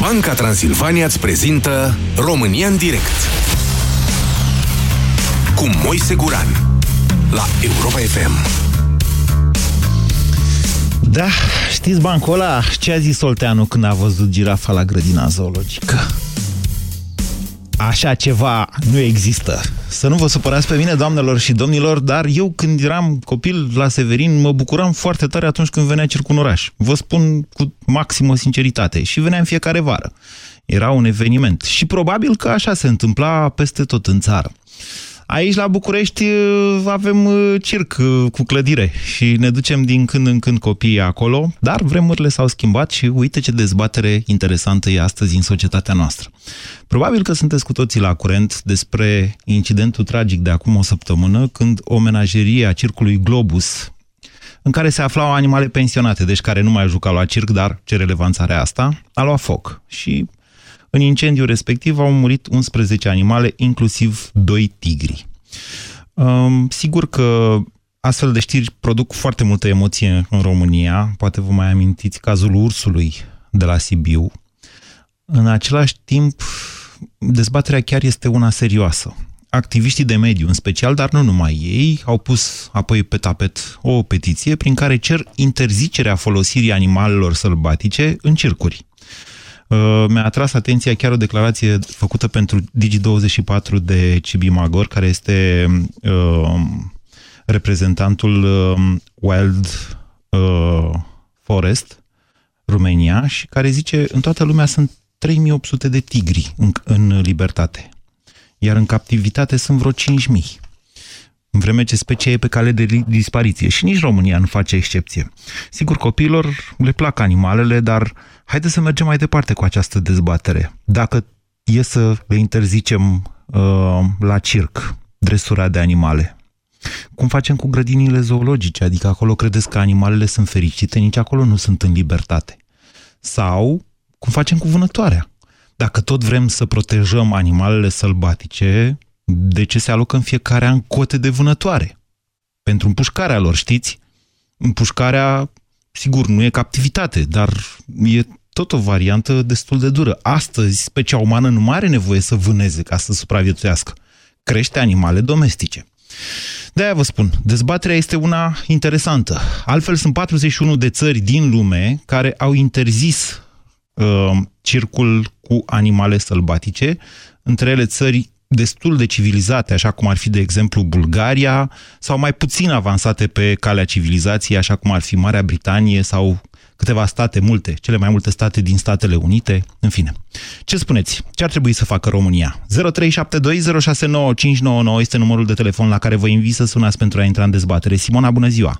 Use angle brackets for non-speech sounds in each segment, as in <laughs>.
Banca Transilvania îți prezintă România în direct cu Moise Guran la Europa FM. Da, știți bancul ăla? Ce a zis Olteanu când a văzut girafa la grădina zoologică? Așa ceva nu există. Să nu vă supărați pe mine, doamnelor și domnilor, dar eu când eram copil la Severin mă bucuram foarte tare atunci când venea Circul în oraș. Vă spun cu maximă sinceritate. Și venea în fiecare vară. Era un eveniment. Și probabil că așa se întâmpla peste tot în țară. Aici, la București, uh, avem uh, circ uh, cu clădire și ne ducem din când în când copiii acolo, dar vremurile s-au schimbat și uite ce dezbatere interesantă e astăzi în societatea noastră. Probabil că sunteți cu toții la curent despre incidentul tragic de acum o săptămână, când o menagerie a circului Globus, în care se aflau animale pensionate, deci care nu mai jucau la circ, dar ce relevanță are asta, a luat foc. Și în incendiul respectiv au murit 11 animale, inclusiv 2 tigri. Um, sigur că astfel de știri produc foarte multă emoție în România. Poate vă mai amintiți cazul ursului de la Sibiu. În același timp, dezbaterea chiar este una serioasă. Activiștii de mediu, în special, dar nu numai ei, au pus apoi pe tapet o petiție prin care cer interzicerea folosirii animalelor sălbatice în circuri. Uh, mi-a atras atenția chiar o declarație făcută pentru Digi24 de Cibi Magor, care este uh, reprezentantul uh, Wild uh, Forest, România, și care zice în toată lumea sunt 3800 de tigri în, în libertate, iar în captivitate sunt vreo 5000 în vreme ce specia e pe cale de dispariție. Și nici România nu face excepție. Sigur, copiilor le plac animalele, dar haideți să mergem mai departe cu această dezbatere. Dacă e să le interzicem uh, la circ dresura de animale, cum facem cu grădinile zoologice? Adică acolo credeți că animalele sunt fericite, nici acolo nu sunt în libertate. Sau cum facem cu vânătoarea? Dacă tot vrem să protejăm animalele sălbatice, de ce se alocă în fiecare an cote de vânătoare. Pentru împușcarea lor, știți? Împușcarea, sigur, nu e captivitate, dar e tot o variantă destul de dură. Astăzi, specia umană nu mai are nevoie să vâneze ca să supraviețuiască. Crește animale domestice. De-aia vă spun, dezbaterea este una interesantă. Altfel sunt 41 de țări din lume care au interzis uh, circul cu animale sălbatice, între ele țări destul de civilizate, așa cum ar fi, de exemplu, Bulgaria, sau mai puțin avansate pe calea civilizației, așa cum ar fi Marea Britanie sau câteva state, multe, cele mai multe state din Statele Unite, în fine. Ce spuneți? Ce ar trebui să facă România? 0372069599 este numărul de telefon la care vă invit să sunați pentru a intra în dezbatere. Simona, bună ziua!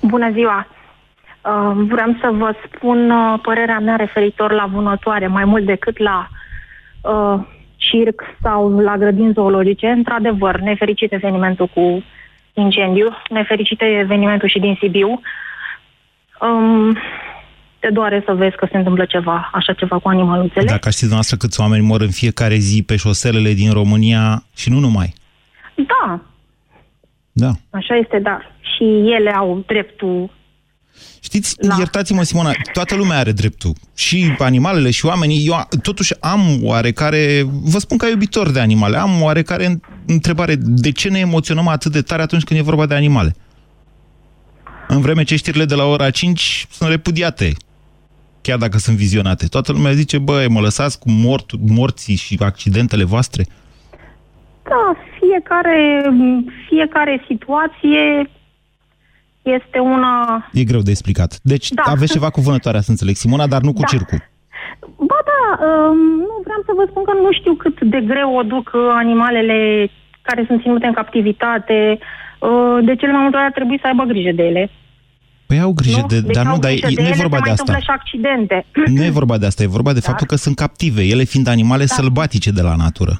Bună ziua! Uh, vreau să vă spun uh, părerea mea referitor la vânătoare, mai mult decât la uh, circ sau la grădini zoologice. Într-adevăr, nefericit evenimentul cu incendiu, nefericit evenimentul și din Sibiu. Um, te doare să vezi că se întâmplă ceva, așa ceva cu animaluțele. Dacă știți dumneavoastră câți oameni mor în fiecare zi pe șoselele din România și nu numai. Da. Da. Așa este, dar și ele au dreptul Știți, da. iertați-mă, Simona, toată lumea are dreptul. Și animalele și oamenii. Eu totuși am oarecare, vă spun ca iubitor de animale, am oarecare întrebare. De ce ne emoționăm atât de tare atunci când e vorba de animale? În vreme ce știrile de la ora 5 sunt repudiate, chiar dacă sunt vizionate. Toată lumea zice, băi, mă lăsați cu mort, morții și accidentele voastre? Da, fiecare, fiecare situație este una... E greu de explicat. Deci da. aveți ceva cu vânătoarea, să înțeleg, Simona, dar nu cu da. circul. Ba da, um, nu vreau să vă spun că nu știu cât de greu o duc uh, animalele care sunt ținute în captivitate. Uh, de cele mai multe ori ar trebui să aibă grijă de ele. Păi au grijă nu? de... Deci dar nu, dar de nu e vorba de asta. și accidente. Nu e vorba de asta, e vorba de da. faptul că sunt captive, ele fiind animale da. sălbatice de la natură.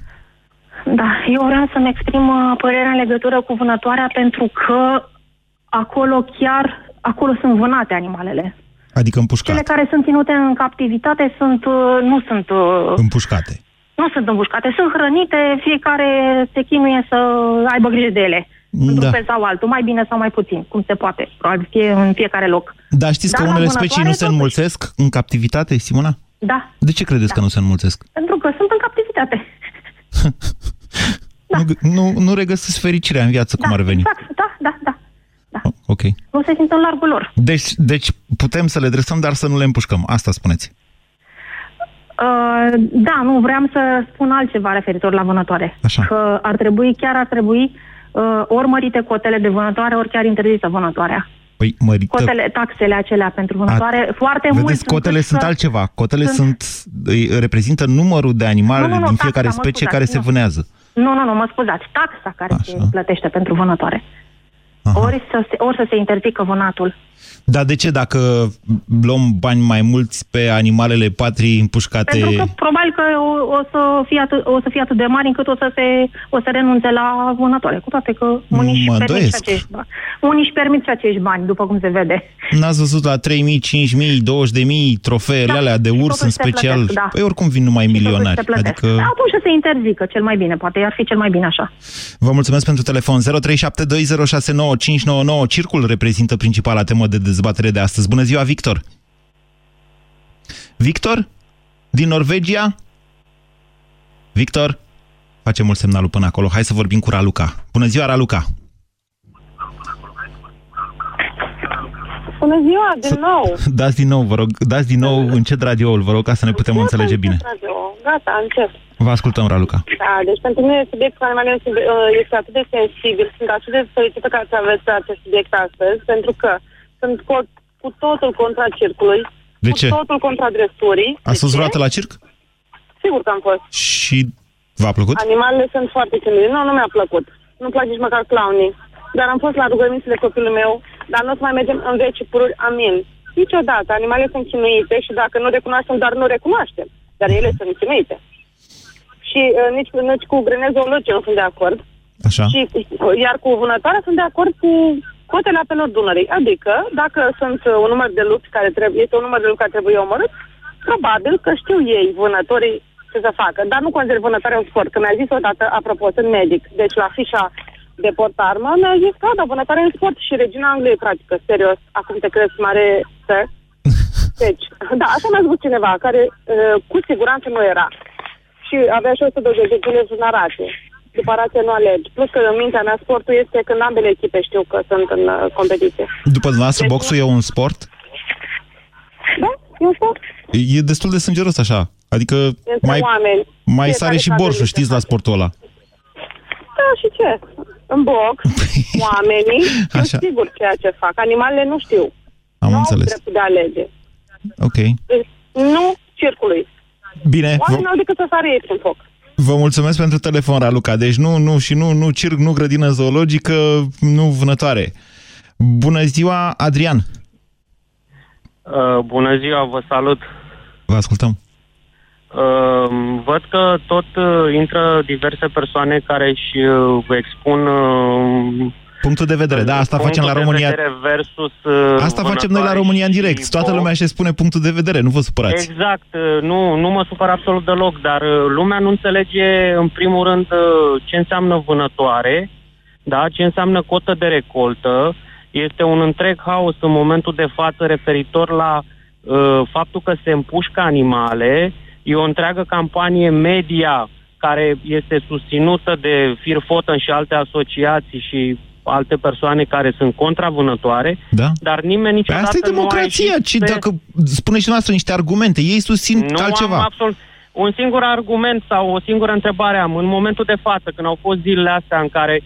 Da, eu vreau să-mi exprim uh, părerea în legătură cu vânătoarea pentru că acolo chiar, acolo sunt vânate animalele. Adică împușcate. Cele care sunt ținute în captivitate sunt, uh, nu sunt... Uh, împușcate. Nu sunt împușcate, sunt hrănite, fiecare se chinuie să aibă grijă de ele. Da. Într-un fel sau altul, mai bine sau mai puțin, cum se poate, probabil fie în fiecare loc. Dar știți Dar că unele specii nu se înmulțesc în captivitate, Simona? Da. De ce credeți Da. că nu se înmulțesc? Pentru că sunt în captivitate. Da. <laughs> Nu, nu, nu regăsesc fericirea în viață, cum da, ar veni. Exact, da, da, da. da. Oh, ok. Nu se simt în largul lor. Deci, deci putem să le dresăm, dar să nu le împușcăm. Asta spuneți. Uh, da, nu, vreau să spun altceva referitor la vânătoare. Așa. Că ar trebui, chiar ar trebui uh, ori mărite cotele de vânătoare, ori chiar interzisă vânătoarea. Păi, mărită... Cotele, taxele acelea pentru vânătoare, foarte mult. Vedeți, cotele încât sunt să- altceva. Cotele sunt- sunt, îi reprezintă numărul de animale Nu, nu, nu, din taxa, fiecare mă specie scuzați, care se nu. vânează. Nu, nu, nu, mă scuzați. Taxa care Așa. se plătește pentru vânătoare. Aha. Ori să, se, ori să se interzică vânatul. Dar de ce dacă luăm bani mai mulți pe animalele patrii împușcate... Pentru că probabil că o, o, să fie atât, o să fie atât de mari încât o să se o să renunțe la vânătoare. Cu toate că unii își Mă permit și îndoiesc. acești bani. Unii își permit și acești bani, după cum se vede. N-ați văzut la 3.000, 5.000, 20.000 trofeele Da, alea de și urs în totuși se special? plătesc, da. Păi oricum vin numai Și totuși milionari. se plătesc. Adică Da, atunci să se interzică cel mai bine, poate ar fi cel mai bine așa. vă mulțumesc pentru telefon. 0372069599. Circul reprezintă principala temă de dezbatere de astăzi. Bună ziua, Victor! Victor? Din Norvegia? Victor? Facem mult semnalul până acolo. Hai să vorbim cu Raluca. Bună ziua, Raluca! Bună ziua, din nou! <laughs> Dați din nou, vă rog, dați din nou încet radioul, vă rog, ca să ne putem înțelege bine. Radio. Gata, încep. Vă ascultăm, Raluca. Da, deci pentru mine subiectul animalelor este, uh, este atât de sensibil. Sunt atât de fericită că ați aveți acest subiect astăzi, pentru că sunt cu, cu totul contra circului, De cu ce? totul contra dresurii. Ați De fost ce? vreodată la circ? Sigur că am fost. Și v-a plăcut? Animalele sunt foarte chinuite. Nu, nu mi-a plăcut. Nu-mi plac nici măcar clownii. Dar am fost la rugămințile copilului meu, dar nu o să mai mergem în veci pururi, amin. Niciodată. Animalele sunt chinuite și dacă nu recunoaștem, doar nu recunoaștem. Dar ele sunt chinuite. Și uh, nici, nici cu grenezoologie nu sunt de acord. Așa? Și, uh, iar cu vânătoarea sunt de acord cu cotele apelor Dunării. Adică, dacă sunt uh, un număr de lupi care trebuie, este un număr de lupi care trebuie omorât, probabil că știu ei, vânătorii, ce să facă. Dar nu consider vânătoarea un sport. Că mi-a zis odată, apropo, sunt medic, deci la fișa de portarmă, mi-a zis că, da, vânătoarea e un sport și regina Angliei practică, serios. Acum te crezi mare să... <laughs> Deci, da, așa mi-a spus cineva, care uh, cu siguranță nu era. Și avea și 120 de în narație. După rație nu alegi. Plus că în mintea mea sportul este când ambele echipe știu că sunt în uh, competiție. După dumneavoastră, Deci- boxul e un sport? Da, e un sport. E destul de sângeros așa. Adică Între mai, oameni. mai Fiecare sare și cade borșul, niște știți, la fațe. sportul ăla. Da, și ce? În box, <laughs> oamenii știu <laughs> Așa. sigur ceea ce fac. Animalele nu știu. Am nu înțeles. au dreptul de a alege. Ok. Deci, nu circului. Bine, Oamenii vă, n-au decât să sară ei prin foc. Vă mulțumesc pentru telefon, Raluca. Deci nu, nu și nu, nu circ, nu grădină zoologică, nu vânătoare. Bună ziua, Adrian. Uh, bună ziua, vă salut. Vă ascultăm. Uh, văd că tot uh, intră diverse persoane care își uh, expun uh, Punctul de vedere, da, asta punctul facem la de România. vedere versus uh, Asta facem noi la vânătoare România în și direct. Toată box. lumea își spune punctul de vedere, nu vă supărați. Exact, uh, nu, nu mă supăr absolut deloc, dar uh, lumea nu înțelege în primul rând uh, ce înseamnă vânătoare, da, ce înseamnă cotă de recoltă. Este un întreg haos în momentul de față referitor la uh, faptul că se împușcă animale. E o întreagă campanie media care este susținută de Fir Foten și alte asociații și alte persoane care sunt contra vânătoare, Da? dar nimeni Păi niciodată asta e nu a democrația. ieșit Și pe- dacă spune și noastră niște argumente, ei susțin nu altceva. am absolut... Un singur argument sau o singură întrebare am. În momentul de față, când au fost zilele astea în care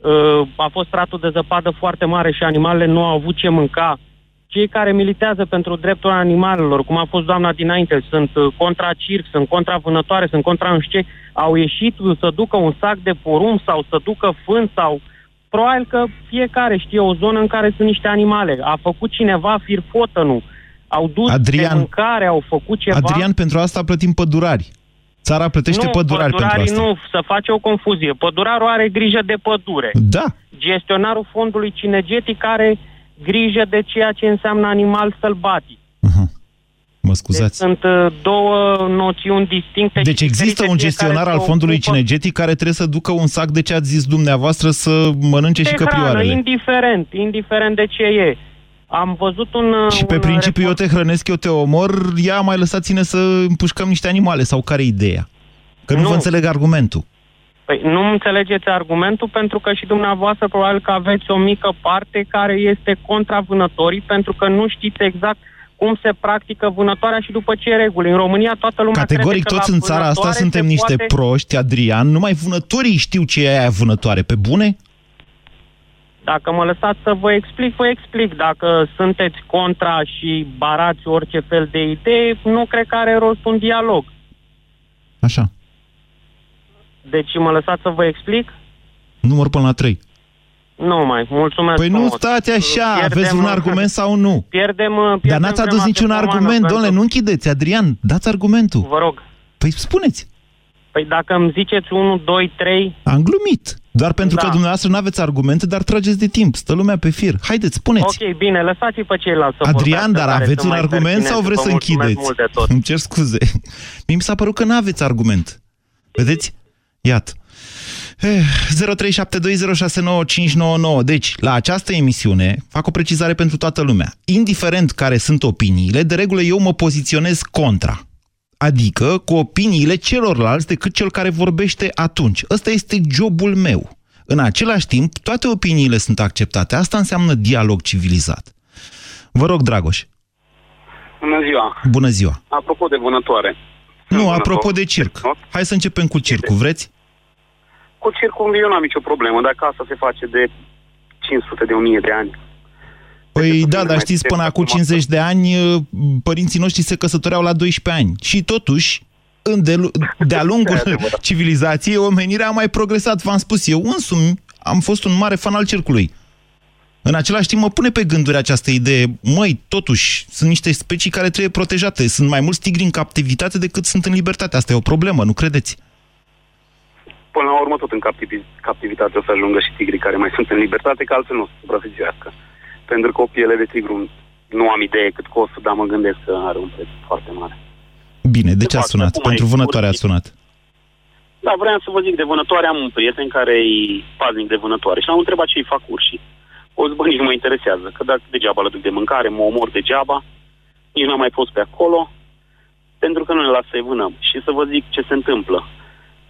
uh, a fost stratul de zăpadă foarte mare și animalele nu au avut ce mânca, cei care militează pentru dreptul animalelor, cum a fost doamna dinainte, sunt uh, contra circ, sunt contra vânătoare, sunt contra nu știu ce, au ieșit să ducă un sac de porumb sau să ducă fân sau... Probabil că fiecare știe o zonă în care sunt niște animale. A făcut cineva firfotănul. Au dus Adrian- de mâncare, au făcut ceva. Adrian, pentru asta plătim pădurari. Țara plătește nu, pădurari pentru pădurarii asta. nu, să face o confuzie. Pădurarul are grijă de pădure. Da. Gestionarul fondului cinegetic are grijă de ceea ce înseamnă animal sălbatic. Uh-huh. Mă Deci scuzați. sunt uh, două noțiuni distincte. Deci și există diferite, un fiecare gestionar se al fondului ocupă cinegetic care trebuie să ducă un sac de ce ați zis dumneavoastră să mănânce și de hrană, căprioarele. indiferent, indiferent de ce e. Am văzut un... Și pe un principiu eu report- te hrănesc, eu te omor, ia mai lăsați-ne să împușcăm niște animale, sau care e ideea? Că nu, Nu. vă înțeleg argumentul. Păi nu înțelegeți argumentul pentru că și dumneavoastră probabil că aveți o mică parte care este contra vânătorii pentru că nu știți exact cum se practică vânătoarea și după ce reguli. În România toată lumea Categoric crede că toți la în țara asta vânătoare suntem se niște poate... proști, Adrian, numai vânătorii știu ce e aia vânătoare. Pe bune? Dacă mă lăsați să vă explic, vă explic. Dacă sunteți contra și barați orice fel de idee, nu cred că are rost un dialog. Așa. Deci mă lăsați să vă explic? Număr până la 3. Nu mai, mulțumesc Păi nu frumos. stați așa, Pierdem, aveți un uh, argument sau nu? Pierdem, uh, Dar pierdem n-ați adus vremea niciun pe pomană argument, pentru- domnule, nu închideți, Adrian, dați argumentul. Vă rog. Păi spuneți, Păi dacă îmi ziceți 1, 2, 3, am glumit. Doar pentru Da. că dumneavoastră nu aveți argumente, dar trageți de timp. Stă lumea pe fir. Haideți, spuneți. ok, bine, lăsați-i pe ceilalți să Adrian, vorbească, dar care aveți sunt un mai argument sau pertinenți. vreți Vă să mulțumesc închideți? mult de tot. <laughs> Îmi cer scuze. Mie mi s-a părut că nu aveți argument. Vedeți? Iată. Eh, 0372069599. Deci, la această emisiune, fac o precizare pentru toată lumea. Indiferent care sunt opiniile, de regulă eu mă poziționez contra. Adică cu opiniile celorlalți decât cel care vorbește atunci. Ăsta este jobul meu. În același timp, toate opiniile sunt acceptate. Asta înseamnă dialog civilizat. Vă rog, Dragoș, Bună ziua! bună ziua. Apropo de vânătoare. Nu, Vânător. apropo de circ. Hai să începem cu circul, vreți? Cu circul eu n-am nicio problemă, dacă asta se face de 500 de 1000 de ani. Păi Deci, da, nu dar mai știți, știu până acum acum 50 de ani, părinții noștri se căsătoreau la 12 ani. Și totuși, în de- de-a <laughs> lungul E adevărat. civilizației, omenirea a mai progresat. V-am spus, eu însumi am fost un mare fan al circului. În același timp mă pune pe gânduri această idee, măi, totuși, sunt niște specii care trebuie protejate. Sunt mai mulți tigri în captivitate decât sunt în libertate. Asta e o problemă, nu credeți? Până la urmă tot în captivi- captivitate o să ajungă și tigrii care mai sunt în libertate, că altfel nu o să supraviețuiască. Pentru că o piele de tigru nu am idee cât costă, dar mă gândesc că are un preț foarte mare. Bine, de ce a fapt, sunat? acum Pentru e vânătoare a curtit. sunat. Da, vreau să vă zic de vânătoare, am un prieten care e paznic de vânătoare și l-am întrebat ce îi fac urșii. O zic, bă, nici nu mă interesează, că dacă degeaba le duc de mâncare, mă omor degeaba, nici n-am mai fost pe acolo, pentru că nu ne lasă să-i vânăm. Și să vă zic ce se întâmplă.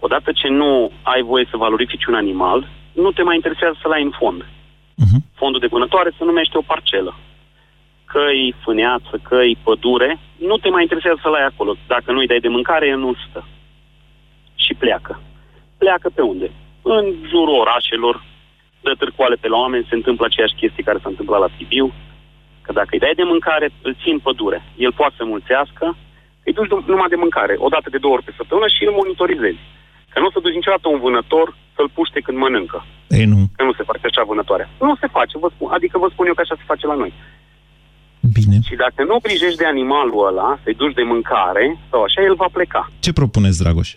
Odată ce nu ai voie să valorifici un animal, nu te mai interesează să-l ai în fond. Mhm. Fondul de vânătoare se numește o parcelă. Căi, fâneață, căi, pădure, nu te mai interesează să-l ai acolo. Dacă nu-i dai de mâncare, el nu stă. Și pleacă. Pleacă pe unde? În jurul orașelor, dă târcoale pe la oameni, se întâmplă aceeași chestie care s-a întâmplat la Sibiu, că dacă îi dai de mâncare, îl ții în pădure. El poate să mulțească, îi duci dum- numai de mâncare, o dată de două ori pe săptămână și îl monitorizezi. Că nu o să duci niciodată un vânător să-l puște când mănâncă. Ei, nu. Că nu se face așa vânătoarea. Nu se face, vă spun, adică vă spun eu că așa se face la noi. Bine. Și dacă nu grijești de animalul ăla, să-i duci de mâncare sau așa, el va pleca. Ce propuneți, Dragoș?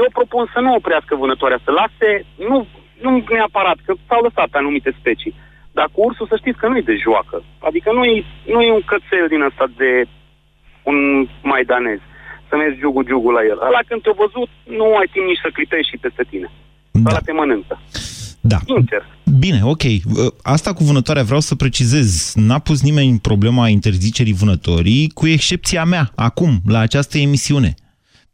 Eu propun să nu oprească vânătoarea, să lase, nu, nu neapărat, că s-au lăsat anumite specii. Dar cu ursul să știți că nu-i de joacă. Adică nu-i, nu-i un cățel din ăsta de un maidanez. Să mergi giugu-giugu la el. Ăla când te-a văzut, nu ai timp nici să clipești și peste tine. Da. Ăla te mănâncă. Da. Sincer. Bine, ok. Asta cu vânătoarea vreau să precizez. N-a pus nimeni problema interzicerii vânătorii, cu excepția mea, acum, la această emisiune.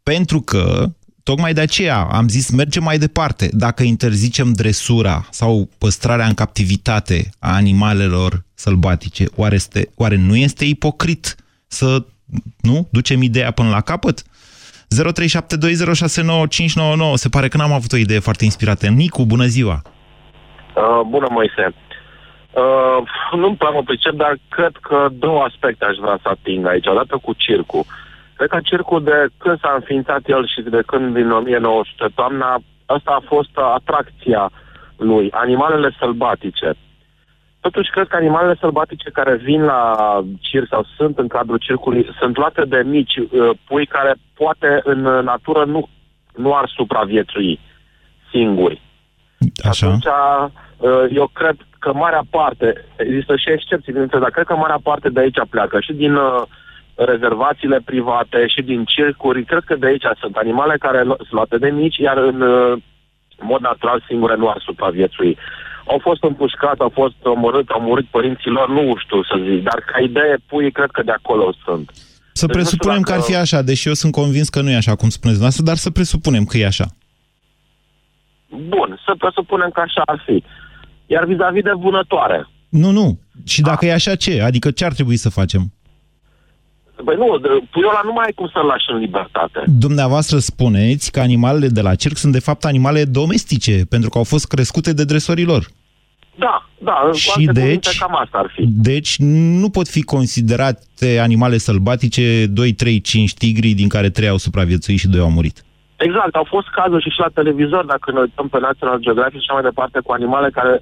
Pentru că, tocmai de aceea am zis, mergem mai departe. Dacă interzicem dresura sau păstrarea în captivitate a animalelor sălbatice, oare, este, oare nu este ipocrit să, nu, ducem ideea până la capăt? 0372069599. Se pare că n-am avut o idee foarte inspirată. Nicu, bună ziua! Uh, bună, Moise. Uh, nu-mi prea mă pricep, dar cred că două aspecte aș vrea să ating aici. Odată cu circul. Cred că circul de când s-a înființat el și de când din 1900, toamna, asta a fost atracția lui, animalele sălbatice. Totuși, cred că animalele sălbatice care vin la circ sau sunt în cadrul circului sunt luate de mici uh, pui care poate în natură nu, nu ar supraviețui singuri. Așa. Atunci, uh, eu cred că marea parte, există și excepții, bineînțeles, dar cred că marea parte de aici pleacă și din uh, rezervațiile private și din circuri. Cred că de aici sunt animale care lu- sunt luate de mici, iar în uh, mod natural singure nu ar supraviețui. Au fost împușcați, au fost omorâți, au murit părinții lor, nu știu să zic, dar ca idee pui, cred că de acolo sunt. Să Deci nu știu presupunem că ar dacă- fi așa, deși eu sunt convins că nu e așa cum spuneți dumneavoastră, dar să presupunem că e așa. Bun, să presupunem că așa ar fi. Iar vis-a-vis de vânătoare, Nu, nu. Și dacă e așa, ce? Adică ce ar trebui să facem? Băi nu, de- puiul ăla nu mai ai cum să-l lași în libertate. Dumneavoastră spuneți că animalele de la circ sunt de fapt animale domestice, pentru că au fost crescute de dresorii lor. Da, da, în Și alte cuvinte, deci- cam asta ar fi. Deci nu pot fi considerate animale sălbatice 2, 3, 5 tigri din care 3 au supraviețuit și 2 au murit. Exact, au fost cazuri și, și la televizor, dacă ne uităm pe National Geographic și așa mai departe, cu animale care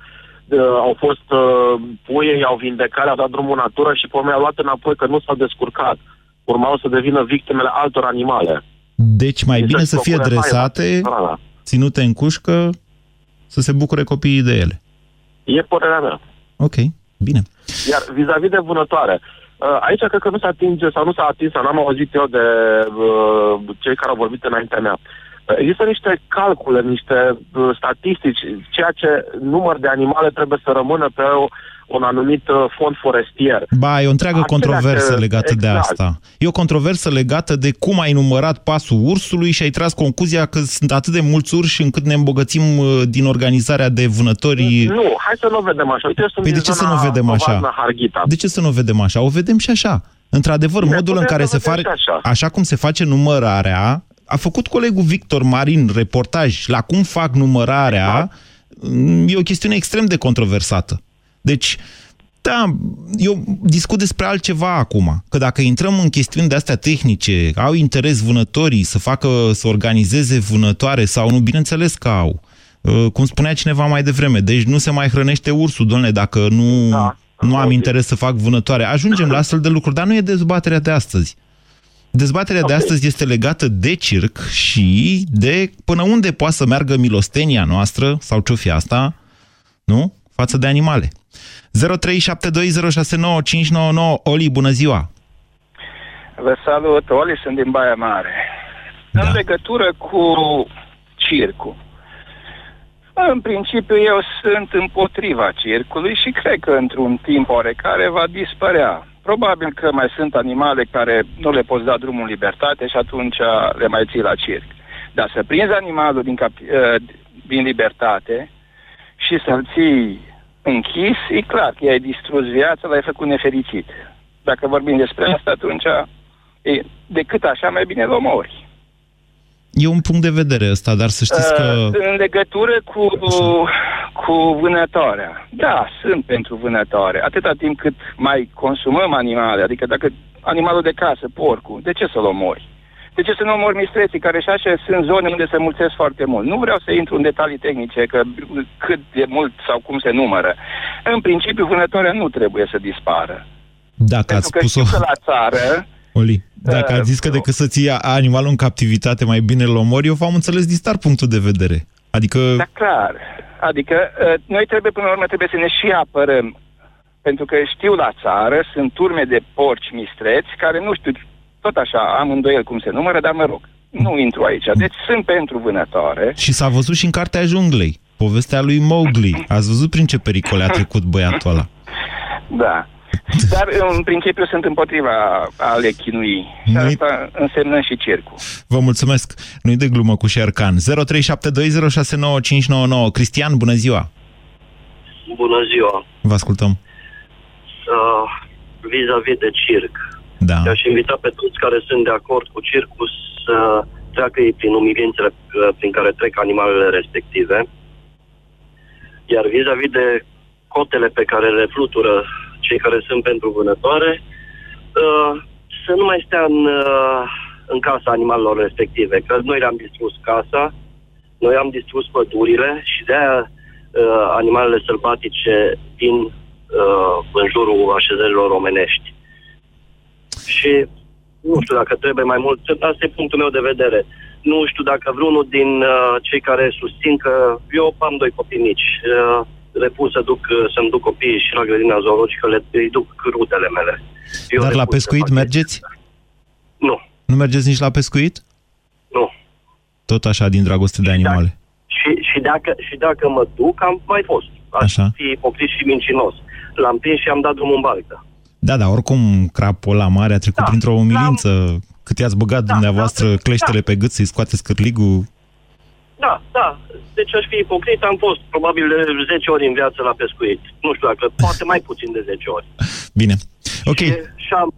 uh, au fost uh, puiei, au vindecat, au dat drumul în natură și pe urmă au luat înapoi că nu s-au descurcat. Urmau să devină victimele altor animale. Deci mai Deci bine să-și să fie procure dresate, Da, da. ținute în cușcă, să se bucure copiii de ele. E părerea mea. Ok, bine. Iar vis-a-vis de vânătoare, uh, aici cred că nu se atinge sau nu s-a atins, sau n-am auzit eu de uh, cei care au vorbit înaintea mea. Uh, Există niște calcule, niște uh, statistici, ceea ce număr de animale trebuie să rămână pe o, un anumit uh, fond forestier. Ba, e o întreagă Acelea controversă că- legată de exact. asta. E o controversă legată de cum ai numărat pasul ursului și ai tras concluzia că sunt atât de mulți urși încât ne îmbogățim uh, din organizarea de vânători. Nu, hai să nu o vedem așa. Uite, eu sunt Păi din de ce să zona nu vedem așa? Varna-Harghita. De ce să nu o vedem așa? O vedem și așa. Într-adevăr, Bine, modul în putem care să se vedem face, și așa. așa cum se face numărarea, a făcut colegul Victor Marin reportaj la cum fac numărarea, Exact. e o chestiune extrem de controversată. Deci, da, eu discut despre altceva acum. Că dacă intrăm în chestiuni de astea tehnice, au interes vânătorii să facă, să organizeze vânătoare sau nu, bineînțeles că au. Uh, Cum spunea cineva mai devreme, deci nu se mai hrănește ursul, domnule, dacă nu, Da. nu am Ok. interes să fac vânătoare. Ajungem la astfel de lucruri, dar nu e dezbaterea de astăzi. Dezbaterea de Ok. astăzi este legată de circ și de până unde poate să meargă milostenia noastră, sau ce-o fi asta, nu? Față de animale. 0372069599 Oli, bună ziua! Vă salut, Oli, sunt din Baia Mare. Da. În legătură cu circul. În principiu, eu sunt împotriva circului și cred că într-un timp oarecare va dispărea. Probabil că mai sunt animale care nu le poți da drumul în libertate și atunci le mai ții la circ. Dar să prinzi animalul din, cap- eh, din libertate și să-l ții închis, e clar că i-ai distrus viața, l-ai făcut nefericit. Dacă vorbim despre asta, atunci e, decât așa, mai bine îl omori. E un punct de vedere ăsta, dar să știți că... Uh, În legătură cu, cu vânătoarea. Da, sunt pentru vânătoare. Atâta timp cât mai consumăm animale, adică dacă animalul de casă, porcul, de ce să-l omori? De ce să nu omori mistreții, care și așa sunt zone unde se mulțesc foarte mult? Nu vreau să intru în detalii tehnice, că cât de mult sau cum se numără. În principiu, vânătoarea nu trebuie să dispară. Dacă ați Pentru că spus-o... știu că la țară Oli, dacă Uh, ați zis că nu. decât să ții animalul în captivitate mai bine îl omori, eu v-am înțeles distar punctul de vedere. Adică... Da, clar. Adică uh, noi trebuie, până la urmă, trebuie să ne și apărăm. Pentru că știu la țară, sunt turme de porci mistreți care nu știu, tot așa, am îndoiel cum se numără, dar mă rog, nu intru aici. Deci sunt pentru vânătoare. Și s-a văzut și în Cartea Junglei, povestea lui Mowgli. Ați văzut prin ce pericole a trecut băiatul ăla. Da. <laughs> Dar în principiu sunt împotriva a le chinui. Și Noi- asta însemnă și circul. Vă mulțumesc. Nu-i de glumă cu Șercan. 0372069599. Cristian, bună ziua. Bună ziua! Vă ascultăm. Uh, vis-a-vis de circ. Da. I-aș invita pe toți care sunt de acord cu circul să treacă ei prin umilințele uh, prin care trec animalele respective. Iar vis-a-vis de cotele pe care le flutură cei care sunt pentru vânătoare, uh, să nu mai stea în, uh, în casa animalelor respective. Că noi le-am distrus casa, noi am distrus pădurile și de-aia uh, animalele sălbatice din uh, în jurul așezărilor omenești. Și nu știu dacă trebuie mai mult, asta e punctul meu de vedere. Nu știu dacă vreunul din uh, cei care susțin că eu am doi copii mici, uh, refuz să duc, uh, să-mi duc copiii și la grădina zoologică, le, îi duc rudele mele. Eu Dar la refuz să pescuit fac mergeți? chestia asta. Nu, Nu mergeți nici la pescuit? nu. Tot așa, din dragoste de animale. Și, și, dacă, și dacă mă duc, am mai fost. aș Așa. fi ipocrit și mincinos. L-am prins și am dat drumul în baltă. Da, dar oricum crapul la mare a trecut Da, printr-o umilință. Cât i-ați băgat Da, dumneavoastră da, cleștele pe gât să-i scoateți cârligul. Da, da. Deci aș fi ipocrit, am fost probabil de 10 ori în viață la pescuit. Nu știu dacă, poate mai puțin de 10 ori. Bine. Ok. Și, și am,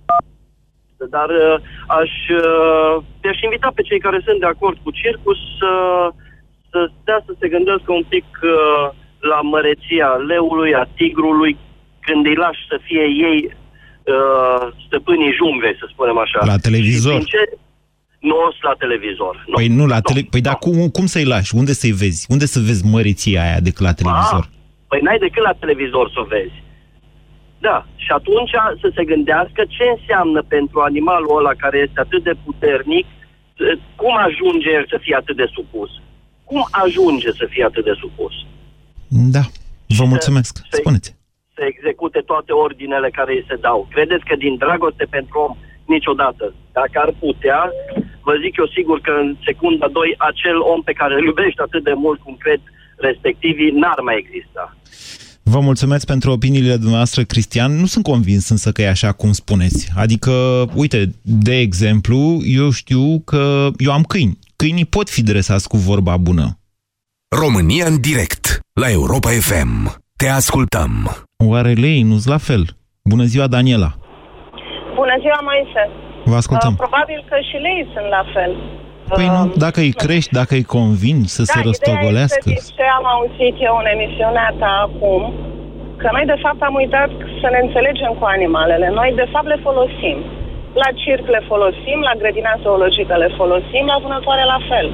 dar uh, aș, uh, te-aș invita pe cei care sunt de acord cu circus să, să stea să se gândească un pic uh, la măreția leului, a tigrului, când îi lași să fie ei uh, stăpânii jungei, să spunem așa. La televizor. Și din ce? Nu la televizor. Nu. Păi nu, la tele... Păi da, cum, cum să-i lași? Unde să-i vezi? Unde să vezi măreția aia decât la televizor? Ah, păi n-ai decât la televizor să o vezi. Da, și atunci să se gândească ce înseamnă pentru animalul ăla care este atât de puternic, eh, cum ajunge el să fie atât de supus. Cum ajunge să fie atât de supus? Da. Vă mulțumesc. să- Spuneți. Să execute toate ordinele care îi se dau. Credeți că din dragoste pentru om niciodată. Dacă ar putea, vă zic eu sigur că în secunda 2 acel om pe care îl iubești atât de mult cum cred respectivii n-ar mai exista. Vă mulțumesc pentru opiniile dumneavoastră, Cristian. Nu sunt convins însă că e așa cum spuneți. Adică, uite, de exemplu, eu știu că eu am câini. Câinii pot fi dresați cu vorba bună. România în direct la Europa FM. Te ascultăm. Oare lei nu la fel? Bună ziua, Daniela. Bună ziua, Moise. Vă ascultăm. Uh, probabil că și lei sunt la fel. Păi nu, Uh, dacă îi crești, dacă îi convingi să da, se ideea răstogolească. este ce am auzit eu în emisiunea ta acum, că noi de fapt am uitat să ne înțelegem cu animalele. Noi de fapt le folosim. La circ le folosim, la grădina zoologică le folosim, la vânătoare la fel.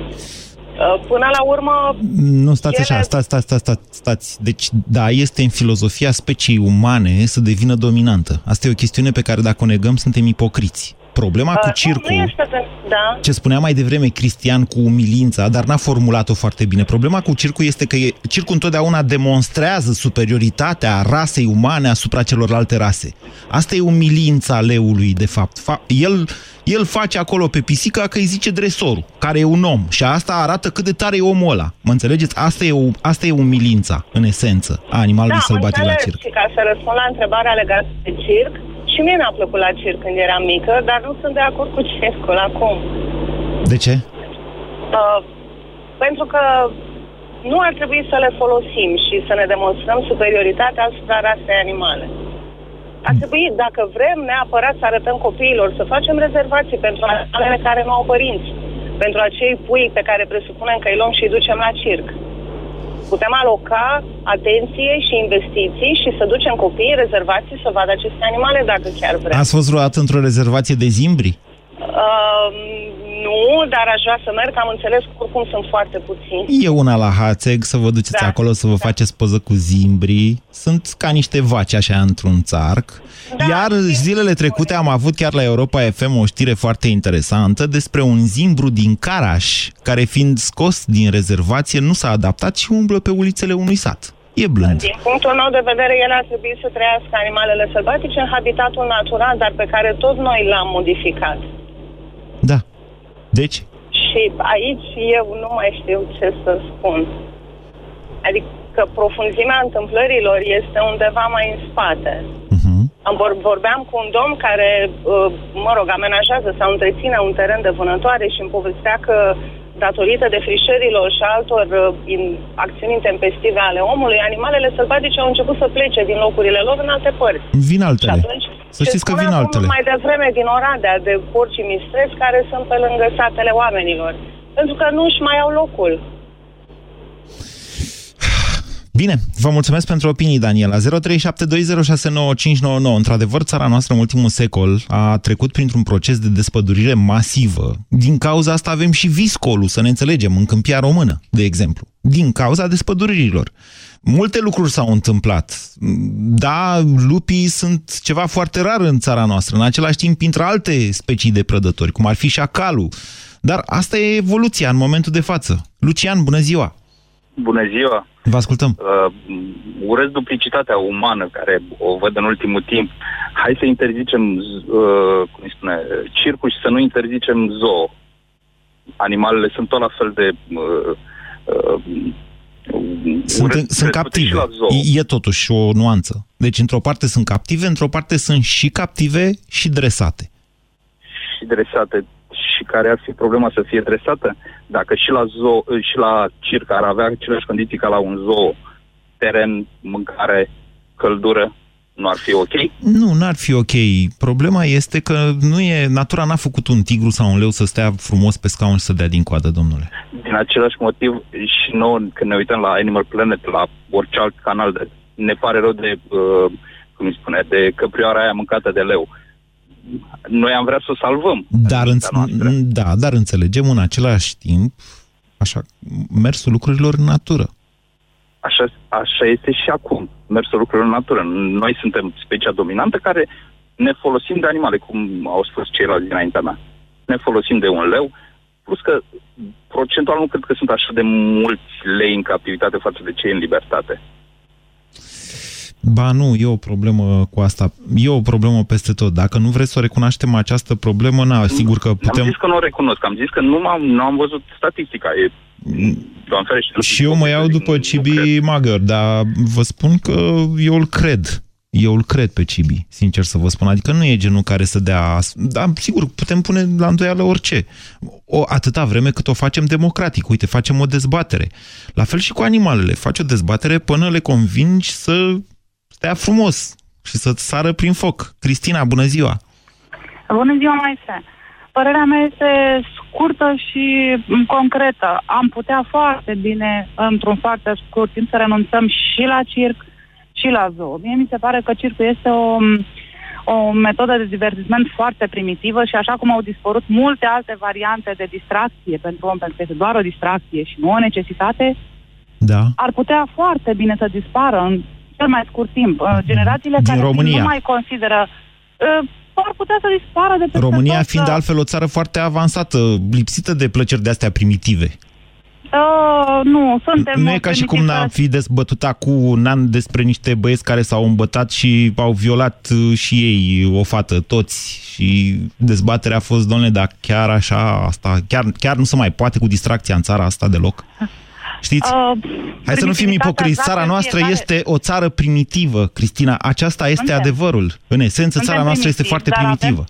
Uh, Până la urmă, Nu, stați Ele- așa, stați, stați, stați, stați, stați. Deci, da, este în filozofia speciei umane să devină dominantă. Asta e o chestiune pe care dacă o negăm, suntem ipocriți. Problema cu uh, circul... nu este de... Da. ce spunea mai devreme Cristian cu umilința, dar n-a formulat-o foarte bine. Problema cu circul este că e, circul întotdeauna demonstrează superioritatea rasei umane asupra celorlalte rase. Asta e umilința leului, de fapt. Fa- el, el face acolo pe pisica că îi zice dresorul, care e un om. Și asta arată cât de tare e omul ăla. Mă înțelegeți? Asta e, o, asta e umilința, în esență, a animalului da, sălbatic la înțeleg. circ. Și ca să răspund la întrebarea legată de circ, și mie mi-a plăcut la circ când eram mică, dar nu sunt de acord cu circul acum. De ce? Uh, pentru că nu ar trebui să le folosim și să ne demonstrăm superioritatea asupra rasei animale. Ar trebui, dacă vrem neapărat să arătăm copiilor, să facem rezervații pentru animalele care nu au părinți, pentru acei pui pe care presupunem că îi luăm și îi ducem la circ. Putem aloca atenție și investiții și să ducem copiii în rezervații să vadă aceste animale dacă chiar vrem. Ați fost vreodată într-o rezervație de zimbri? Uh, nu, dar aș vrea să merg, am înțeles că oricum sunt foarte puțini. E una la Hațeg, să vă duceți Da. acolo să vă faceți poză cu zimbrii. Sunt ca niște vaci așa într-un țarc. Da, Iar știu. zilele trecute am avut chiar la Europa FM o știre foarte interesantă despre un zimbru din Caraș, care fiind scos din rezervație nu s-a adaptat și umblă pe ulițele unui sat. E blând. Din punctul meu de vedere, ele ar trebui să trăiască animalele sălbatice în habitatul natural, dar pe care tot noi l-am modificat. Da. Deci, Și aici eu nu mai știu ce să spun. Adică profunzimea întâmplărilor este undeva mai în spate. uh-huh. Am vor, vorbeam cu un domn care, uh, mă rog, amenajează sau întreține un teren de vânătoare și îmi povestea că datorită defrișărilor și altor uh, in, acțiuni intempestive ale omului, animalele sălbatice au început să plece din locurile lor în alte părți. vin Și altele. atunci, Să ce știți că spunea vin domnul altele. mai devreme din Oradea, de porci mistreți care sunt pe lângă satele oamenilor. Pentru că nu-și mai au locul. Bine, vă mulțumesc pentru opinii, Daniela. 0372069599. Într-adevăr, țara noastră în ultimul secol a trecut printr-un proces de despădurire masivă. Din cauza asta avem și viscolul, să ne înțelegem, în câmpia română, de exemplu. Din cauza despăduririlor. Multe lucruri s-au întâmplat. Da, lupii sunt ceva foarte rar în țara noastră. În același timp, intră alte specii de prădători, cum ar fi șacalul. Dar asta e evoluția în momentul de față. Lucian, bună ziua! Bună ziua! Vă ascultăm. Uh, urăsc duplicitatea umană care o văd în ultimul timp. Hai să interzicem, z- uh, cum îi spune, circul și să nu interzicem zoo. Animalele sunt tot la fel de uh, uh, Sunt, Urăsc- sunt crescute captive. și la zoo. E, e totuși o nuanță. Deci, într-o parte sunt captive, într-o parte sunt și captive și dresate. și dresate și care ar fi problema să fie dresată? Dacă și la, zoo, și la circ ar avea aceleași condiții ca la un zoo, teren, mâncare, căldură, nu ar fi ok? Nu, n-ar fi ok. Problema este că nu e, natura n-a făcut un tigru sau un leu să stea frumos pe scaun și să dea din coadă, domnule. Din același motiv și nouă când ne uităm la Animal Planet, la orice alt canal, de, ne pare rău de, uh, cum îi spune, de căprioara aia mâncată de leu. Noi am vrea să o salvăm. Dar, mintea noastră. înț- da, dar înțelegem în același timp așa, mersul lucrurilor în natură. Așa, așa este și acum, mersul lucrurilor în natură. Noi suntem specia dominantă care ne folosim de animale, cum au spus ceilalți dinaintea mea. Ne folosim de un leu, plus că procentual nu cred că sunt așa de mulți lei în captivitate față de cei în libertate. Ba nu, e o problemă cu asta. E o problemă peste tot. Dacă nu vreți să o recunoaștem această problemă, na, sigur că Am putem... zis că nu o recunosc, am zis că nu am, nu am văzut statistica. E, Doamne ferește, nu Și știu eu cum mă să iau zic, după nu Cibi cred. Magăr, dar vă spun că eu îl cred. Eu îl cred pe Cibi, sincer să vă spun. Adică nu e genul care să dea... Da, sigur, putem pune la îndoială orice. O, atâta vreme cât o facem democratic. Uite, facem o dezbatere. La fel și cu animalele. Faci o dezbatere până le convingi să stea frumos și să sară prin foc. Cristina, bună ziua! Bună ziua, maestre! Părerea mea este scurtă și m, concretă. Am putea foarte bine, într-un foarte scurt timp, să renunțăm și la circ și la zoo. Mie mi se pare că circul este o, o metodă de divertisment foarte primitivă și așa cum au dispărut multe alte variante de distracție pentru om, pentru că este doar o distracție și nu o necesitate, Da. ar putea foarte bine să dispară în cel mai scurt timp. Uh, Generațiile Din care România. nu mai consideră uh, ar putea să dispară de pe România tot, fiind uh, altfel o țară foarte avansată, lipsită de plăceri de astea primitive. Uh, nu, suntem... Nu e ca și cum primitiv, n-am fi dezbătut acum un an despre niște băieți care s-au îmbătat și au violat uh, și ei o fată, toți. Și dezbaterea a fost, domnule, dar chiar așa, asta, chiar, chiar nu se mai poate cu distracția în țara asta deloc. Știți? Uh, Hai să nu fim primitivitatea ipocriți. zacă Țara noastră fiecare- este o țară primitivă, Cristina. Aceasta este Suntem. adevărul. În esență, Suntem țara noastră este primitivi, foarte dar primitivă.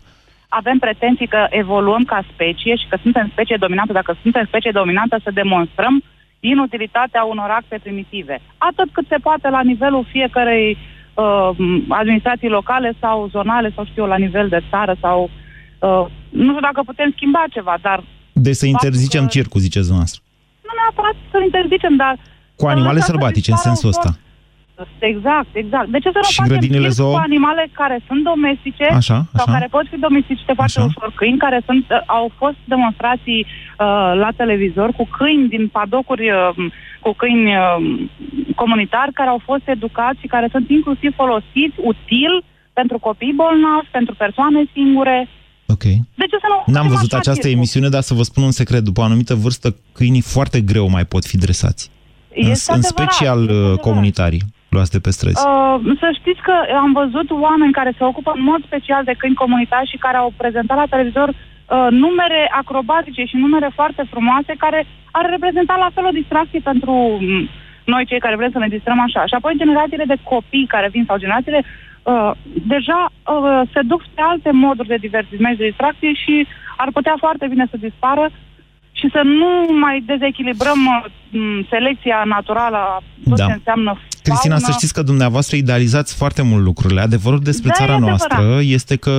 Avem pretenții că evoluăm ca specie și că suntem specie dominantă. Dacă suntem specie dominantă, să demonstrăm inutilitatea unor acte primitive. Atât cât se poate la nivelul fiecărei uh, administrații locale sau zonale sau știu eu, la nivel de țară sau... Uh, nu știu dacă putem schimba ceva, dar Deci să Faptul interzicem că- circul, ziceți dumneavoastră. Nu neapărat să interzicem, dar... Cu să animale lăsăm să sălbatice, în dispară sensul ușor. ăsta. Exact, exact. De ce să nu Și facem grădinile circ zoo? cu animale care sunt domestice Așa, sau așa. care pot fi domesticite foarte Așa. ușor? Câini care sunt, uh, au fost demonstrații uh, la televizor cu câini din padocuri, uh, cu câini uh, comunitari care au fost educați și care sunt inclusiv folosiți util pentru copii bolnavi, pentru persoane singure. Ok. De ce să nu N-am facem văzut așa această circul? emisiune, dar să vă spun un secret. După o anumită vârstă, câinii foarte greu mai pot fi dresați. În, Este în adevărat, special este uh, adevărat. comunitarii luați de pe străzi. Uh, să știți că am văzut oameni care se ocupă în mod special de câini comunitari și care au prezentat la televizor uh, numere acrobatice și numere foarte frumoase care ar reprezenta la fel o distracție pentru mm, noi cei care vrem să ne distrăm așa. Și apoi generațiile de copii care vin sau generațiile uh, deja uh, se duc spre alte moduri de divertisment și de distracție și ar putea foarte bine să dispară și să nu mai dezechilibrăm uh, m, selecția naturală a tot Da. ce înseamnă Cristina, faună. să știți că dumneavoastră idealizați foarte mult lucrurile. Adevărul despre Da, e țara adevărat. noastră este că,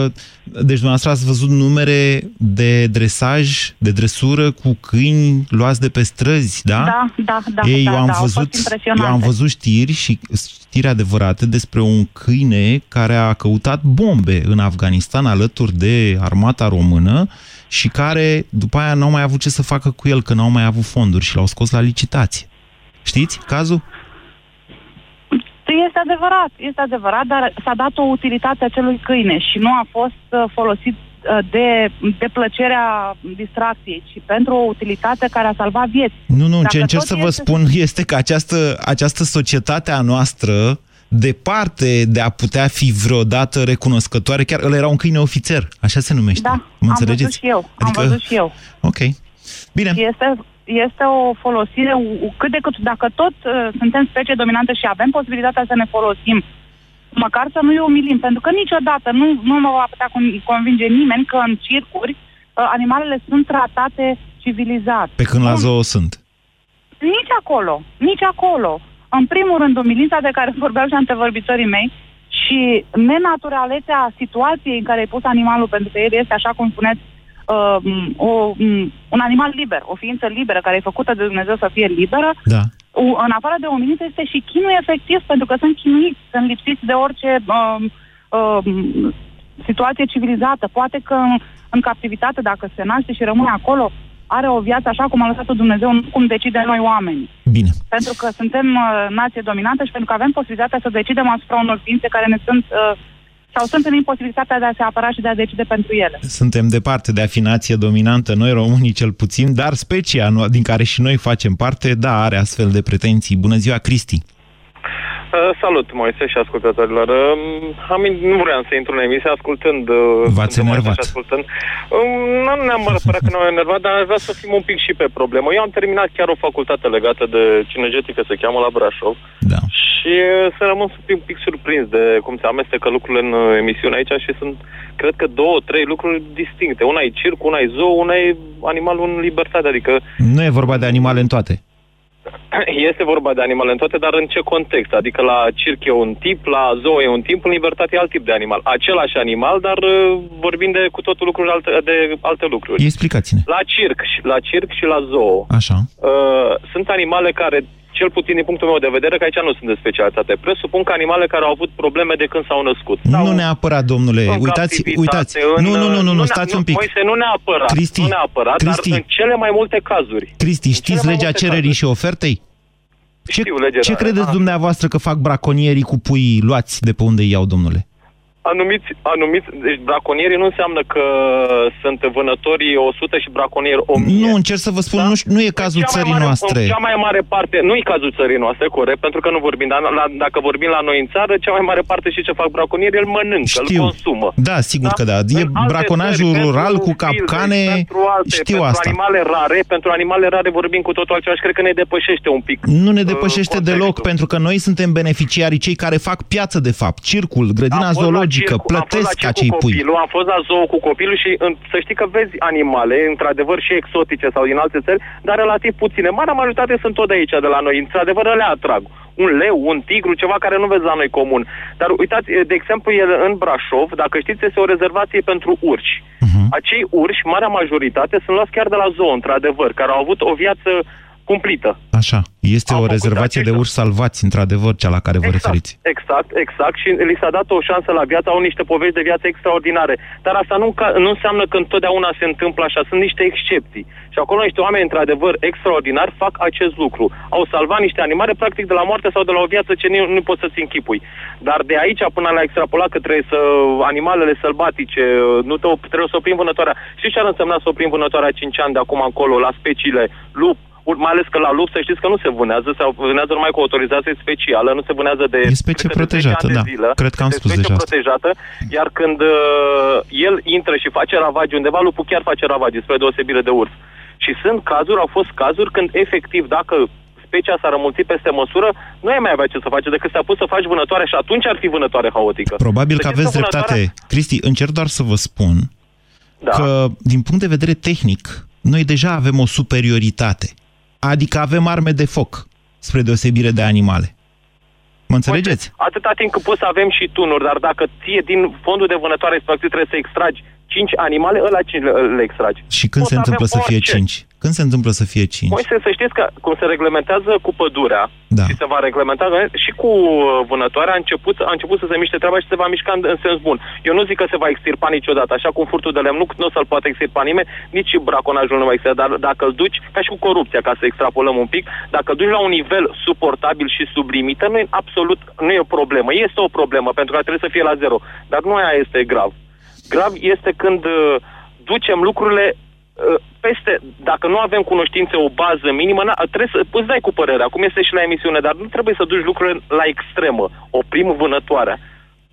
deci dumneavoastră ați văzut numere de dresaj, de dresură cu câini luați de pe străzi, da? Da, da, da, Ei, da, eu am da, au fost văzut, eu impresionante. am văzut știri și știri adevărate despre un câine care a căutat bombe în Afganistan alături de armata română și care după aia n-au mai avut ce să facă cu el, că n-au mai avut fonduri și l-au scos la licitație. Știți cazul? Este adevărat, este adevărat, dar s-a dat o utilitate acelui câine și nu a fost uh, folosit uh, de, de plăcerea distracției, ci pentru o utilitate care a salvat vieți. Nu, nu, Dacă ce încerc tot să vă este- spun <laughs> este că această, această societate a noastră, departe de a putea fi vreodată recunoscătoare, chiar ăla era un câine ofițer, așa se numește. Da, Mă am înțelegeți? văzut și eu, Adică- am văzut și eu. Ok. Bine. Și este este o folosire u- cât de cât, dacă tot uh, suntem specie dominantă și avem posibilitatea să ne folosim, măcar să nu-i umilim, pentru că niciodată nu, nu mă va putea con- convinge nimeni că în circuri uh, animalele sunt tratate civilizat. Pe când la zoo sunt. Nici acolo, nici acolo. În primul rând, umilința de care vorbeau și antevorbitorii mei și nenaturalețea situației în care ai pus animalul, pentru că el este, așa cum spuneți, uh, o, um, un animal liber, o ființă liberă, care e făcută de Dumnezeu să fie liberă, Da. U- în afară de umilință este și chinul efectiv, pentru că sunt chinuiți, sunt lipsiți de orice uh, uh, situație civilizată. Poate că în, în captivitate, dacă se naște și rămâne acolo, are o viață așa cum a lăsat-o Dumnezeu, nu cum decide noi oamenii. Bine. Pentru că suntem uh, nație dominantă și pentru că avem posibilitatea să decidem asupra unor ființe care ne sunt uh, sau sunt în imposibilitatea de a se apăra și de a decide pentru ele. Suntem departe de a fi nație dominantă, noi românii cel puțin, dar specia nu- din care și noi facem parte, da, are astfel de pretenții. Bună ziua, Cristi! Uh, salut, Moise și ascultătorilor. Uh, am, nu vreau să intru în emisie ascultând... Uh, V-ați sunt Moise enervat. și Ascultând. Uh, nu neapărat că nu am enervat, dar aș vrea să fim un pic și pe problemă. Eu am terminat chiar o facultate legată de cinegetică, se cheamă la Brașov. Da. Și uh, să rămân un pic, un pic surprins de cum se amestecă lucrurile în uh, emisiune aici și sunt, cred că două, trei lucruri distincte. Una e circ, una e zoo, una e animalul în libertate, adică Nu e vorba de animale în toate. <clears throat> Este vorba de animale în toate, dar în ce context? Adică la circ e un tip, la zoo e un tip, în libertate e alt tip de animal. Același animal, dar uh, vorbim de cu totul lucruri alte, de alte lucruri. Explicați-ne. La circ, și- la circ și la zoo Așa. uh, sunt animale care, cel puțin din punctul meu de vedere, că aici nu sunt de specialitate, presupun că animale care au avut probleme de când s-au născut. Nu neapărat, domnule. în Uitați, captivitate, uitați. în, Nu, nu, nu, nu, nu, ne- stați un pic. Moise, nu neapărat, Cristi, nu neapărat, Cristi. dar în cele mai multe cazuri. Cristi, știți mai legea multe cererii și ofertei? Ce, Știu legea, ce da. credeți Ah. dumneavoastră că fac braconierii cu puii luați de pe unde îi iau, domnule? Anumiți, anumiți, deci braconierii nu înseamnă că sunt vânătorii 100 și braconieri 1000. Nu, încerc să vă spun, nu, știu- nu e cazul Cea mai țării mare, noastre. În cea mai mare parte, nu e cazul țării noastre, corect, pentru că nu vorbim, dar la, dacă vorbim la noi în țară, cea mai mare parte și ce fac braconierii, îl mănâncă, îl Știu. consumă. Da, sigur că da. E În alte braconajul țări, rural pentru cu filde, capcane, pentru alte, știu pentru asta. animale rare, pentru animale rare vorbim cu totul altceva și cred că ne depășește un pic. Nu ne uh, depășește contextul. deloc, pentru că noi suntem beneficiarii, cei care fac piață, de fapt. Circul, grădina Am fost la zoologică, circ- am fost la plătesc circ cu acei pui. copilul, Am fost la zoo cu copilul și în, să știi că vezi animale, într-adevăr și exotice sau din alte țări, dar relativ puține. Marea majoritate sunt tot de aici, de la noi. Într-adevăr, le atrag. Un leu, un tigru, ceva care nu vezi la noi comun. Dar uitați, de exemplu, el în Brașov, dacă știți, este o rezervație pentru urși. Mhm. Acei urși, marea majoritate, sunt luați chiar de la zoo, într-adevăr, care au avut o viață cumplită. Așa, este Am o făcut rezervație de aceștia. urși salvați, într-adevăr, cea la care vă referiți. Exact, exact. Și li s-a dat o șansă la viață, au niște povești de viață extraordinare. Dar asta nu, ca- nu înseamnă că întotdeauna se întâmplă așa, sunt niște excepții. Și acolo niște oameni, într-adevăr, extraordinari, fac acest lucru. Au salvat niște animale, practic, de la moarte sau de la o viață ce nu, nu poți să-ți închipui. Dar de aici până la extrapolat că trebuie să animalele sălbatice, nu te, trebuie să oprim vânătoarea. Știți ce ar însemna să oprim vânătoarea 5 ani de acum încolo la speciile lup, Ur- mai ales că la lup să știți că nu se vânează, se vânează numai cu autorizație specială, nu se vânează de... E specie cred că de 10 protejată, ani de da. Zilă, Cred că am de spus specie deja asta. protejată, iar când uh, el intră și face ravagi undeva, lupul chiar face ravagi, spre deosebire de urs. Și sunt cazuri, au fost cazuri când efectiv, dacă specia s-a rămulțit peste măsură, nu ai mai avea ce să faci decât să pus să faci vânătoare și atunci ar fi vânătoare haotică. Probabil Deci că aveți este dreptate. vânătoarea- Cristi, încerc doar să vă spun Da. că, din punct de vedere tehnic, noi deja avem o superioritate. Adică avem arme de foc, spre deosebire de animale. Mă înțelegeți? Atâta timp cât poți să avem și tunuri, dar dacă ție din fondul de vânătoare practic trebuie să extragi 5 animale, ăla 5 le, le extragi. Și când Poți se să întâmplă avem să fie orice. 5? Când se întâmplă să fie 5? Voi să, să știți că cum se reglementează cu pădurea Da. și se va reglementa și cu uh, vânătoarea, a început, a început să se miște treaba și se va mișca în, în sens bun. Eu nu zic că se va extirpa niciodată, așa cum furtul de lemn nu, nu o să-l poate extirpa nimeni, nici braconajul nu va extirpa, dar dacă îl duci, ca și cu corupția, ca să extrapolăm un pic, dacă îl duci la un nivel suportabil și sub limită, nu e absolut, nu e o problemă. Este o problemă, pentru că trebuie să fie la zero. Dar nu aia este grav. Grav este când uh, ducem lucrurile uh, peste, dacă nu avem cunoștințe, o bază minimă, na, trebuie să îți dai cu părerea, cum este și la emisiune, dar nu trebuie să duci lucrurile la extremă. Oprim vânătoarea.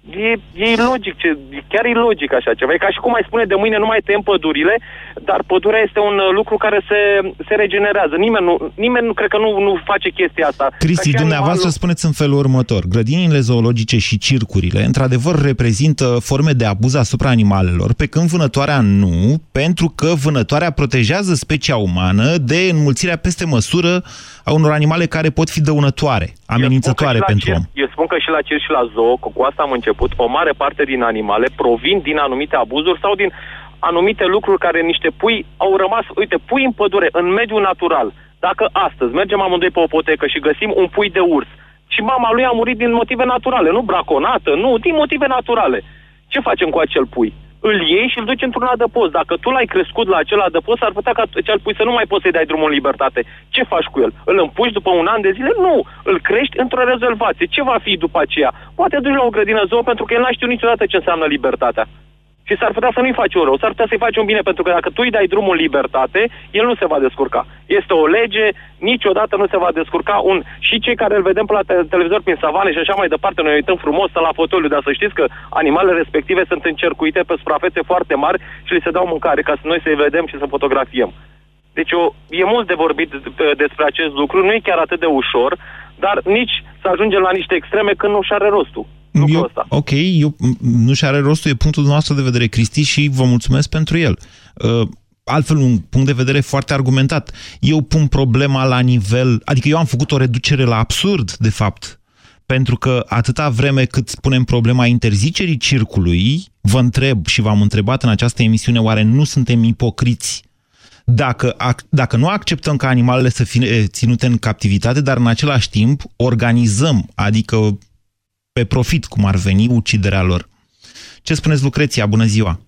E, e ilogic, ce, chiar ilogic așa ceva. E ca și cum ai spune de mâine nu mai tăiem pădurile, dar pădurea este un uh, lucru care se, se regenerează. Nimeni nu, nimeni nu cred că nu, nu face chestia asta. Cristi, dumneavoastră animalul... spuneți în felul următor. Grădinile zoologice și circurile, într-adevăr, reprezintă forme de abuz asupra animalelor, pe când vânătoarea nu, pentru că vânătoarea protejează specia umană de înmulțirea peste măsură a unor animale care pot fi dăunătoare, amenințătoare pentru cer, om. Eu spun că și la cer și la zoo, cu asta am început, o mare parte din animale provin din anumite abuzuri sau din anumite lucruri care niște pui au rămas, uite, pui în pădure, în mediul natural. Dacă astăzi mergem amândoi pe o potecă și găsim un pui de urs și mama lui a murit din motive naturale, nu braconată, nu, din motive naturale. Ce facem cu acel pui? Îl iei și îl duci într-un adăpost. Dacă tu l-ai crescut la acel adăpost, ar putea ca acel pui să nu mai poți să-i dai drumul în libertate. Ce faci cu el? Îl împuși după un an de zile? Nu! Îl crești într-o rezervație. Ce va fi după aceea? Poate duci la o grădină zoo pentru că el n-a știut niciodată ce înseamnă libertatea și s-ar putea să nu-i faci un rău, s-ar putea să-i faci un bine, pentru că dacă tu îi dai drumul în libertate, el nu se va descurca. Este o lege, niciodată nu se va descurca un... Și cei care îl vedem pe la te- televizor prin savane și așa mai departe, noi uităm frumos să la fotoliu, dar să știți că animalele respective sunt încercuite pe suprafețe foarte mari și li se dau mâncare ca să noi să-i vedem și să fotografiem. Deci o, e mult de vorbit despre acest lucru, nu e chiar atât de ușor, dar nici să ajungem la niște extreme când nu și are rostul eu, ăsta. Ok, eu, nu și are rostul, e punctul nostru de vedere, Cristi, și vă mulțumesc pentru el. Uh, altfel, un punct de vedere foarte argumentat. Eu pun problema la nivel... Adică eu am făcut o reducere la absurd, de fapt, pentru că atâta vreme cât spunem problema interzicerii circului, vă întreb și v-am întrebat în această emisiune, oare nu suntem ipocriți dacă, dacă nu acceptăm ca animalele să fie ținute în captivitate, dar în același timp organizăm, adică pe profit, cum ar veni, uciderea lor. Ce spuneți, Lucreția? Bună ziua!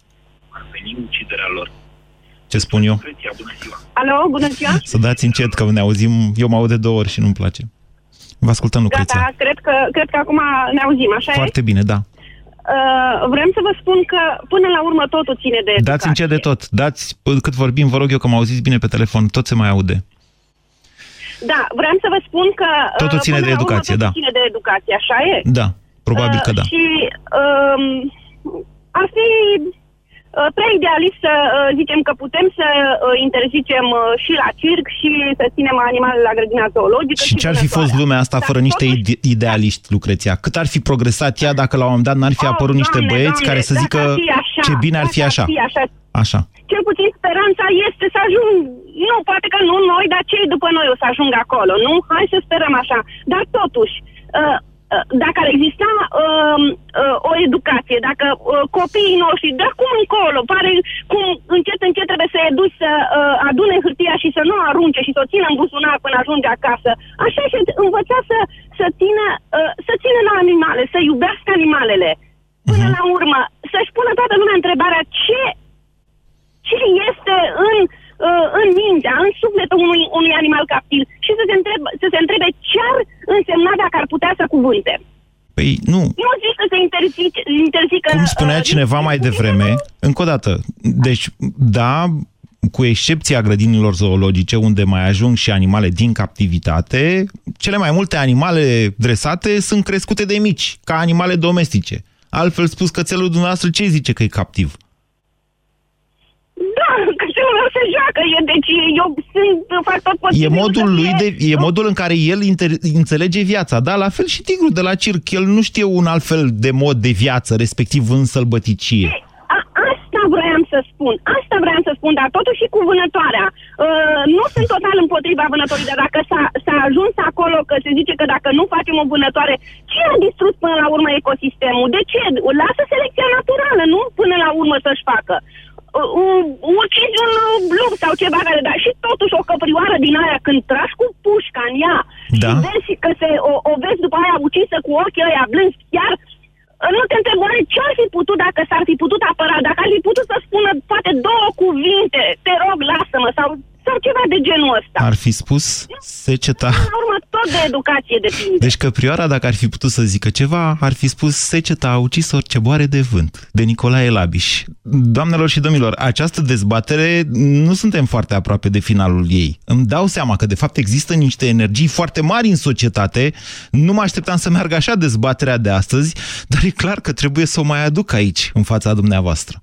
Ar veni uciderea lor. Ce spun eu? Lucreția, bună ziua! Alo, bună ziua! Să dați încet, că ne auzim, eu mă aud de două ori și nu-mi place. Vă ascultăm, Lucreția. Gata, cred că, cred că acum ne auzim, așa Foarte e? bine, da. Uh, vrem să vă spun că până la urmă totul ține de educație. Dați încet de tot. Dați, cât vorbim, vă rog eu că m auziți bine pe telefon, tot se mai aude. Da, vreau să vă spun că... Uh, totul ține de educație, urmă, da. ține de educație, așa e? Da, probabil că da. Uh, și um, ar fi uh, prea idealist să uh, zicem că putem să uh, interzicem uh, și la circ și să ținem animale la grădina zoologică. Și, și ce ar fi fost lumea asta Dar fără niște totuși... idealiști, Lucreția? Cât ar fi progresat ea dacă la un moment dat n-ar fi oh, apărut niște doamne, băieți doamne, care să zică așa, ce bine ar fi așa? Ar fi așa. Așa. Cel puțin speranța este să ajung, nu, poate că nu noi, dar cei după noi o să ajungă acolo, nu? Hai să sperăm așa. Dar totuși, uh, uh, dacă ar exista uh, uh, o educație, dacă uh, copiii noștri, de acum încolo, pare cum încet, încet trebuie să educi să uh, adune hârtia și să nu o arunce și să o țină în buzunar până ajunge acasă, așa și învăța să, să, țină, uh, să țină la animale, să iubească animalele. Până uh-huh. la urmă, să-și pună toată lumea întrebarea ce ce este în, uh, în mintea, în sufletul unui, unui animal captiv și să se, întreb, să se întrebe ce ar însemna dacă ar putea să cuvânte. Păi nu. Nu zic să se interzic, interzică... Cum spunea uh, cineva mai devreme, încă o dată, deci, da, cu excepția grădinilor zoologice, unde mai ajung și animale din captivitate, cele mai multe animale dresate sunt crescute de mici, ca animale domestice. Altfel spus, cățelul dumneavoastră ce zice că e captiv? Da, că celul meu se joacă, e, deci eu sunt, fac tot posibil. E modul lui de, e modul în care el inter, înțelege viața, da? La fel și tigrul de la circ, el nu știe un alt fel de mod de viață, respectiv în sălbăticie. A, asta vreau să spun, asta vreau să spun, dar totuși și cu vânătoarea. Uh, nu sunt total împotriva vânătorii, dar dacă s-a, ajuns acolo că se zice că dacă nu facem o vânătoare, ce a distrus până la urmă ecosistemul? De ce? Lasă selecția naturală, nu? Până la urmă să-și facă ucizi un lup sau ceva care, dar și totuși o căprioară din aia când tragi cu pușca în ea da. și vezi că se, o, o vezi după aia ucisă cu ochii ăia blânzi, chiar nu te întreb oare ce ar fi putut dacă s-ar fi putut apăra, dacă ar fi putut să spună poate două cuvinte, te rog, lasă-mă, sau, sau ceva de genul ăsta. Ar fi spus seceta... În urmă, tot tot de educație depinde. Deci Căprioara, dacă ar fi putut să zică ceva, ar fi spus seceta a ucis orice boare de vânt, de Nicolae Labiș. Doamnelor și domnilor, această dezbatere nu suntem foarte aproape de finalul ei. Îmi dau seama că de fapt există niște energii foarte mari în societate, nu mă așteptam să meargă așa dezbaterea de astăzi, dar e clar că trebuie să o mai aduc aici, în fața dumneavoastră.